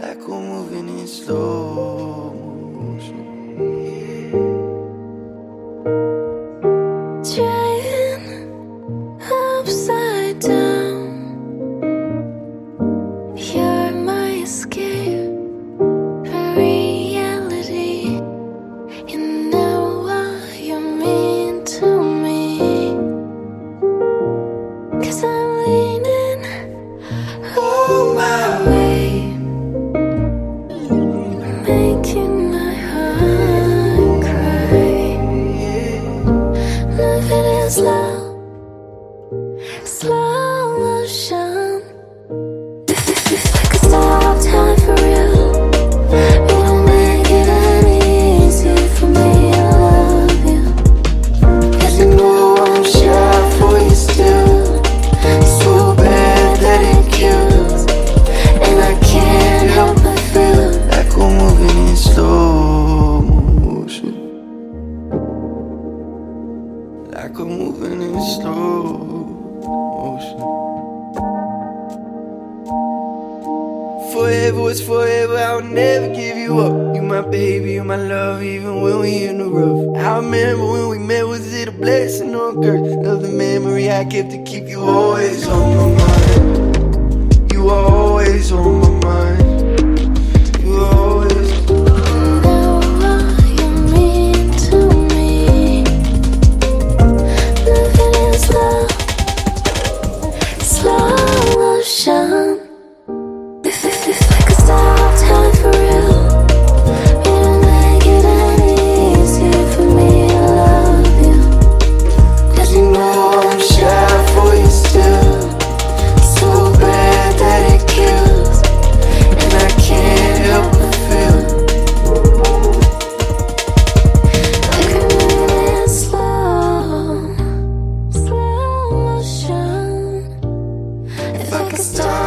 like we're moving in slow motion. Driving Living in in slow motion. Forever was forever, I'll never give you up. You my baby, you my love, even when we in the rough. I remember when we met, was it a blessing or a curse? Another memory I kept to keep you always on my mind. You are always on like a star.